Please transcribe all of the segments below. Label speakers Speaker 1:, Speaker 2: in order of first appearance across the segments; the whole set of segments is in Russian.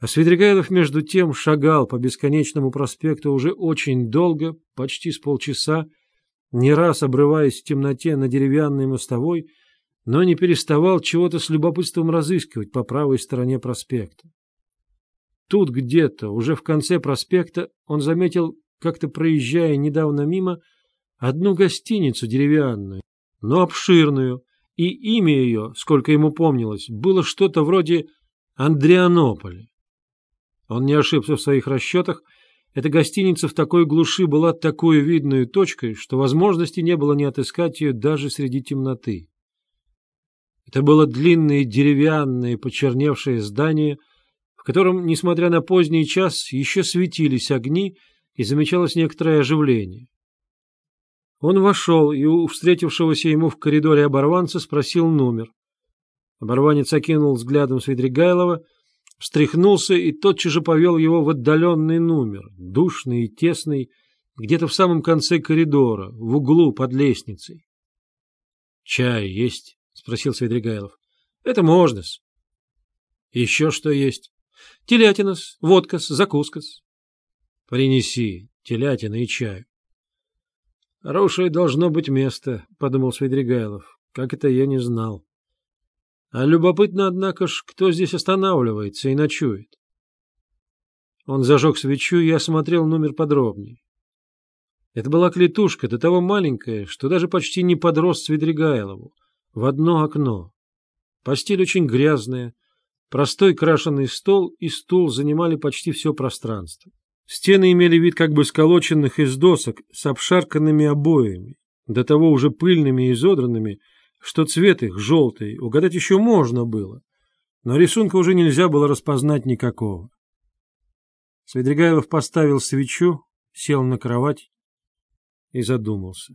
Speaker 1: А Свидригайлов между тем шагал по бесконечному проспекту уже очень долго, почти с полчаса, не раз обрываясь в темноте на деревянной мостовой, но не переставал чего-то с любопытством разыскивать по правой стороне проспекта. Тут где-то, уже в конце проспекта, он заметил, как-то проезжая недавно мимо, одну гостиницу деревянную, но обширную, и имя ее, сколько ему помнилось, было что-то вроде Андрианополя. Он не ошибся в своих расчетах. Эта гостиница в такой глуши была такой видной точкой, что возможности не было не отыскать ее даже среди темноты. Это было длинное деревянное почерневшее здание, в котором, несмотря на поздний час, еще светились огни и замечалось некоторое оживление. Он вошел и у встретившегося ему в коридоре оборванца спросил номер. Оборванец окинул взглядом Свидригайлова — встряхнулся и тотчас же повел его в отдаленный номер, душный и тесный, где-то в самом конце коридора, в углу под лестницей. — Чай есть? — спросил Свидригайлов. — Это можно-с. — Еще что есть? — Телятина-с, водка-с, закуска-с. — Принеси телятина и чаю. — Хорошее должно быть место, — подумал Свидригайлов. — Как это я не знал. А любопытно, однако ж, кто здесь останавливается и ночует. Он зажег свечу и осмотрел номер подробнее. Это была клетушка, до того маленькая, что даже почти не подрос Свидригайлову, в одно окно. Постель очень грязная, простой крашеный стол и стул занимали почти все пространство. Стены имели вид как бы сколоченных из досок с обшарканными обоями, до того уже пыльными и изодранными, что цвет их желтый угадать еще можно было, но рисунка уже нельзя было распознать никакого. Свидригайлов поставил свечу, сел на кровать и задумался.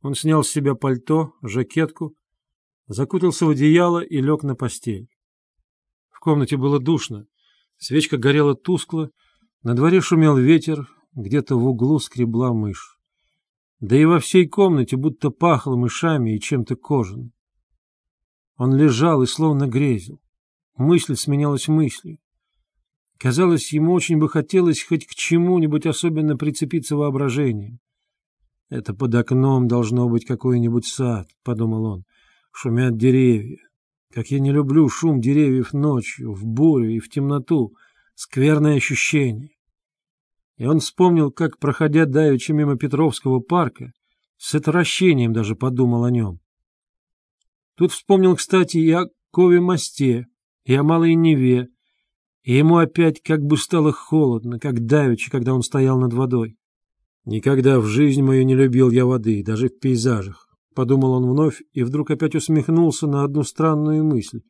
Speaker 1: Он снял с себя пальто, жакетку, закутался в одеяло и лег на постель. В комнате было душно, свечка горела тускло, на дворе шумел ветер, где-то в углу скребла мышь да и во всей комнате будто пахло мышами и чем-то кожаным. Он лежал и словно грезил. Мысль сменялась мыслью. Казалось, ему очень бы хотелось хоть к чему-нибудь особенно прицепиться воображением. «Это под окном должно быть какой-нибудь сад», — подумал он. «Шумят деревья. Как я не люблю шум деревьев ночью, в бурю и в темноту. Скверное ощущение. И он вспомнил, как, проходя давеча мимо Петровского парка, с отвращением даже подумал о нем. Тут вспомнил, кстати, и о Кове мосте, и о Малой Неве, и ему опять как бы стало холодно, как давеча, когда он стоял над водой. «Никогда в жизнь мою не любил я воды, даже в пейзажах», — подумал он вновь и вдруг опять усмехнулся на одну странную мысль.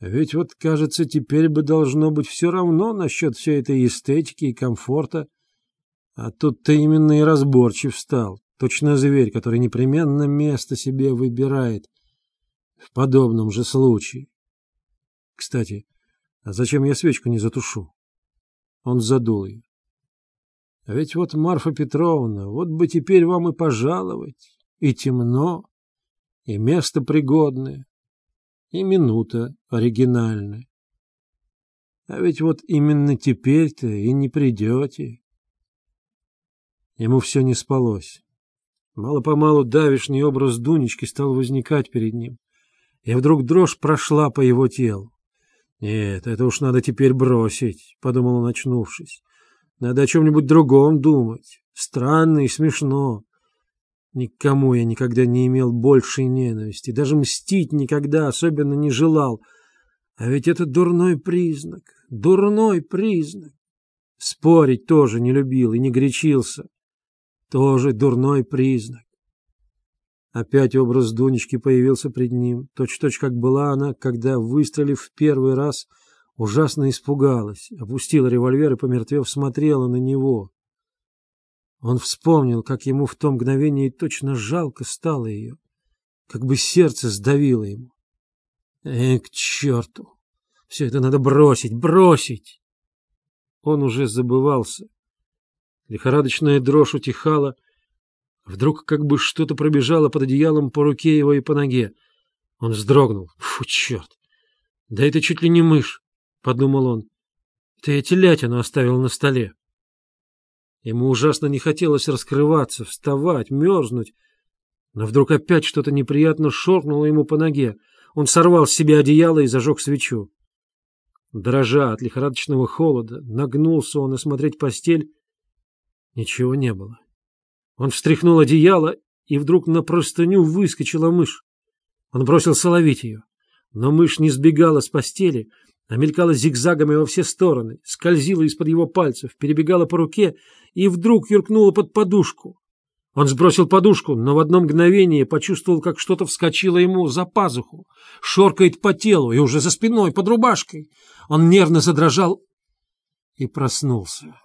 Speaker 1: Ведь вот, кажется, теперь бы должно быть все равно насчет всей этой эстетики и комфорта. А тут ты именно и разборчив стал, точно зверь, который непременно место себе выбирает в подобном же случае. Кстати, а зачем я свечку не затушу? Он задул ее. А ведь вот, Марфа Петровна, вот бы теперь вам и пожаловать, и темно, и место пригодное, и минута оригинальная. А ведь вот именно теперь-то и не придете. Ему все не спалось. Мало-помалу давишний образ Дунечки стал возникать перед ним, и вдруг дрожь прошла по его телу. «Нет, это уж надо теперь бросить», — подумал он, очнувшись. «Надо о чем-нибудь другом думать. Странно и смешно. Никому я никогда не имел большей ненависти, даже мстить никогда особенно не желал. А ведь это дурной признак, дурной признак. Спорить тоже не любил и не горячился. Тоже дурной признак. Опять образ Дунечки появился пред ним, точь-точь как была она, когда, выстрелив в первый раз, ужасно испугалась, опустила револьвер и, помертвев, смотрела на него. Он вспомнил, как ему в том мгновении точно жалко стало ее, как бы сердце сдавило ему. Эх, к черту! Все это надо бросить, бросить! Он уже забывался. Лихорадочная дрожь утихала. Вдруг как бы что-то пробежало под одеялом по руке его и по ноге. Он вздрогнул. Фу, черт! Да это чуть ли не мышь. — подумал он. «Это я телятину оставил на столе». Ему ужасно не хотелось раскрываться, вставать, мерзнуть. Но вдруг опять что-то неприятно шоркнуло ему по ноге. Он сорвал с себя одеяло и зажег свечу. Дрожа от лихорадочного холода, нагнулся он осмотреть постель. Ничего не было. Он встряхнул одеяло, и вдруг на простыню выскочила мышь. Он бросился ловить ее. Но мышь не сбегала с постели, а мелькала зигзагами во все стороны, скользила из-под его пальцев, перебегала по руке и вдруг юркнула под подушку. Он сбросил подушку, но в одно мгновение почувствовал, как что-то вскочило ему за пазуху, шоркает по телу и уже за спиной, под рубашкой. Он нервно задрожал и проснулся.